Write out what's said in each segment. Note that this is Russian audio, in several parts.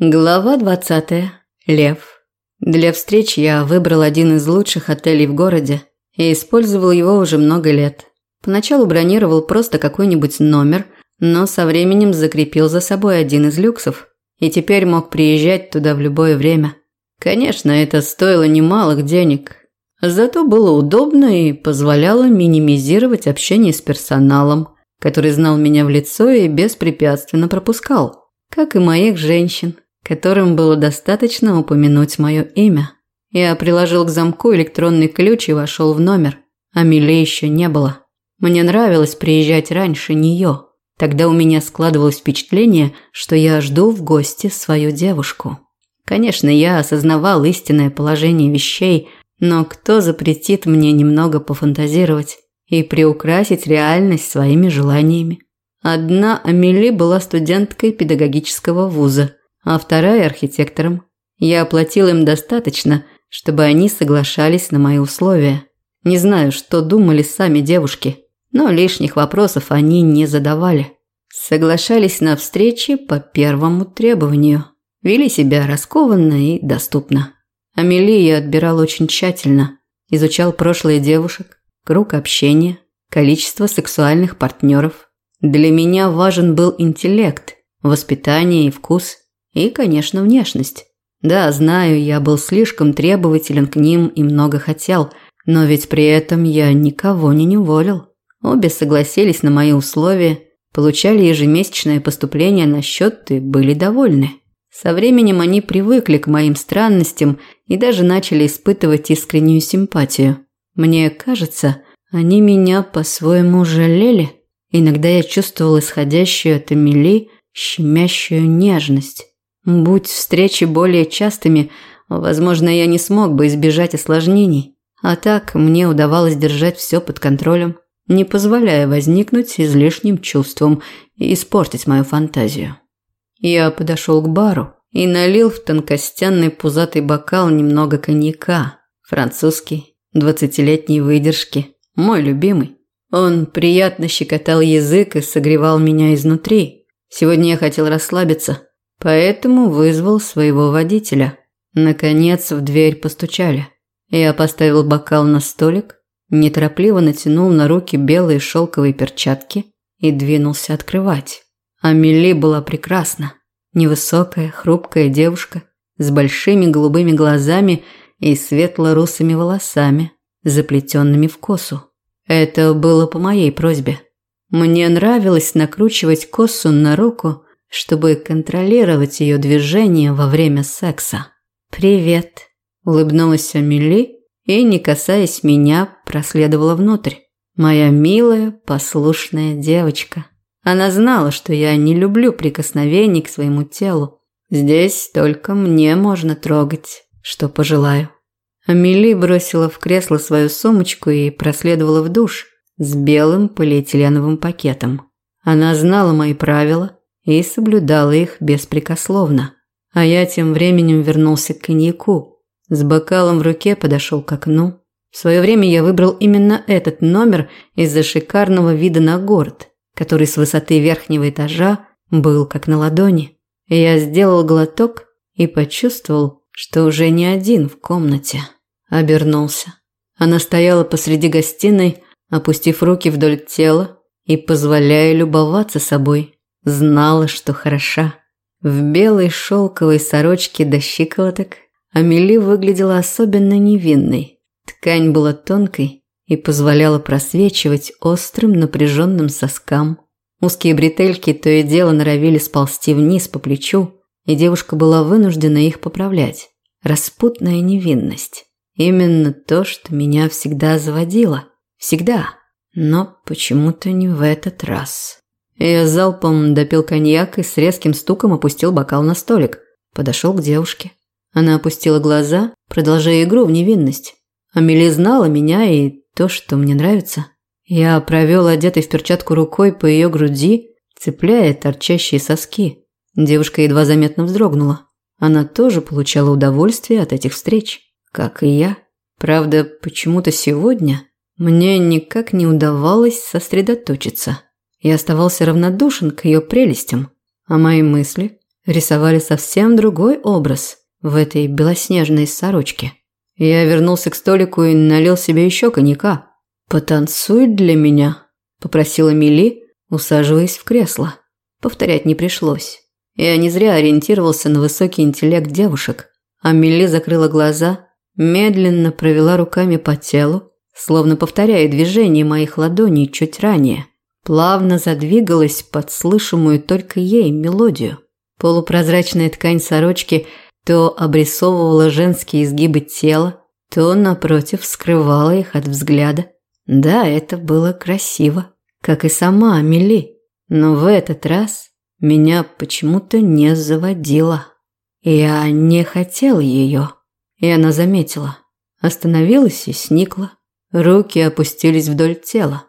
Глава 20. Лев. Для встреч я выбрал один из лучших отелей в городе и использовал его уже много лет. Поначалу бронировал просто какой-нибудь номер, но со временем закрепил за собой один из люксов и теперь мог приезжать туда в любое время. Конечно, это стоило немалых денег, зато было удобно и позволяло минимизировать общение с персоналом, который знал меня в лицо и беспрепятственно пропускал, как и моих женщин которым было достаточно упомянуть мое имя. Я приложил к замку электронный ключ и вошел в номер. А Миле еще не было. Мне нравилось приезжать раньше нее. Тогда у меня складывалось впечатление, что я жду в гости свою девушку. Конечно, я осознавал истинное положение вещей, но кто запретит мне немного пофантазировать и приукрасить реальность своими желаниями? Одна Амели была студенткой педагогического вуза – а вторая архитектором. Я оплатил им достаточно, чтобы они соглашались на мои условия. Не знаю, что думали сами девушки, но лишних вопросов они не задавали. Соглашались на встречи по первому требованию. Вели себя раскованно и доступно. Амелию я отбирал очень тщательно. Изучал прошлое девушек, круг общения, количество сексуальных партнеров. Для меня важен был интеллект, воспитание и вкус – и, конечно, внешность. Да, знаю, я был слишком требователен к ним и много хотел, но ведь при этом я никого не неволил. Обе согласились на мои условия, получали ежемесячное поступление на счет и были довольны. Со временем они привыкли к моим странностям и даже начали испытывать искреннюю симпатию. Мне кажется, они меня по-своему жалели. Иногда я чувствовал исходящую от Эмили щемящую нежность. Будь встречи более частыми, возможно, я не смог бы избежать осложнений. А так мне удавалось держать все под контролем, не позволяя возникнуть излишним чувством и испортить мою фантазию. Я подошел к бару и налил в тонкостянный пузатый бокал немного коньяка, французский, двадцатилетней выдержки, мой любимый. Он приятно щекотал язык и согревал меня изнутри. Сегодня я хотел расслабиться – Поэтому вызвал своего водителя. Наконец в дверь постучали. Я поставил бокал на столик, неторопливо натянул на руки белые шелковые перчатки и двинулся открывать. Амели была прекрасна. Невысокая, хрупкая девушка с большими голубыми глазами и светло-русыми волосами, заплетенными в косу. Это было по моей просьбе. Мне нравилось накручивать косу на руку чтобы контролировать ее движение во время секса. «Привет», – улыбнулась Амели и, не касаясь меня, проследовала внутрь. Моя милая, послушная девочка. Она знала, что я не люблю прикосновений к своему телу. Здесь только мне можно трогать, что пожелаю. Амели бросила в кресло свою сумочку и проследовала в душ с белым полиэтиленовым пакетом. Она знала мои правила и соблюдала их беспрекословно. А я тем временем вернулся к коньяку. С бокалом в руке подошел к окну. В свое время я выбрал именно этот номер из-за шикарного вида на город, который с высоты верхнего этажа был как на ладони. Я сделал глоток и почувствовал, что уже не один в комнате. Обернулся. Она стояла посреди гостиной, опустив руки вдоль тела и позволяя любоваться собой. Знала, что хороша. В белой шелковой сорочке до щиколоток Амели выглядела особенно невинной. Ткань была тонкой и позволяла просвечивать острым напряженным соскам. Узкие бретельки то и дело норовили сползти вниз по плечу, и девушка была вынуждена их поправлять. Распутная невинность. Именно то, что меня всегда заводило. Всегда. Но почему-то не в этот раз. Я залпом допил коньяк и с резким стуком опустил бокал на столик. Подошел к девушке. Она опустила глаза, продолжая игру в невинность. Амели знала меня и то, что мне нравится. Я провел одетой в перчатку рукой по ее груди, цепляя торчащие соски. Девушка едва заметно вздрогнула. Она тоже получала удовольствие от этих встреч, как и я. Правда, почему-то сегодня мне никак не удавалось сосредоточиться. Я оставался равнодушен к ее прелестям, а мои мысли рисовали совсем другой образ в этой белоснежной сорочке. Я вернулся к столику и налил себе еще коньяка. «Потанцуй для меня», – попросила Мили, усаживаясь в кресло. Повторять не пришлось. Я не зря ориентировался на высокий интеллект девушек. А Мили закрыла глаза, медленно провела руками по телу, словно повторяя движение моих ладоней чуть ранее. Плавно задвигалась под слышимую только ей мелодию. Полупрозрачная ткань сорочки – то обрисовывала женские изгибы тела, то, напротив, скрывала их от взгляда. Да, это было красиво, как и сама Амели, но в этот раз меня почему-то не заводила. Я не хотел ее, и она заметила. Остановилась и сникла. Руки опустились вдоль тела.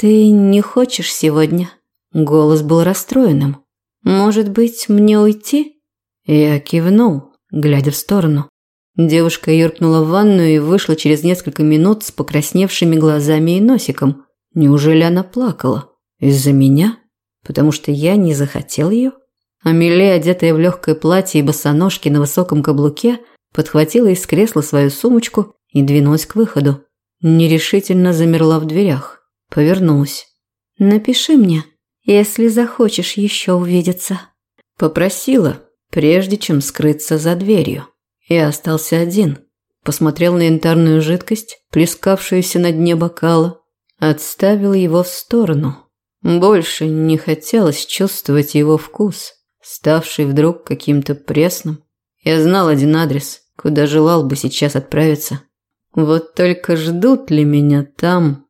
«Ты не хочешь сегодня?» Голос был расстроенным. «Может быть, мне уйти?» Я кивнул глядя в сторону. Девушка юркнула в ванную и вышла через несколько минут с покрасневшими глазами и носиком. Неужели она плакала? Из-за меня? Потому что я не захотел ее? Амелия, одетая в легкое платье и босоножки на высоком каблуке, подхватила из кресла свою сумочку и двинулась к выходу. Нерешительно замерла в дверях. Повернулась. «Напиши мне, если захочешь еще увидеться». Попросила, прежде чем скрыться за дверью. Я остался один. Посмотрел на янтарную жидкость, плескавшуюся на дне бокала, отставил его в сторону. Больше не хотелось чувствовать его вкус, ставший вдруг каким-то пресным. Я знал один адрес, куда желал бы сейчас отправиться. Вот только ждут ли меня там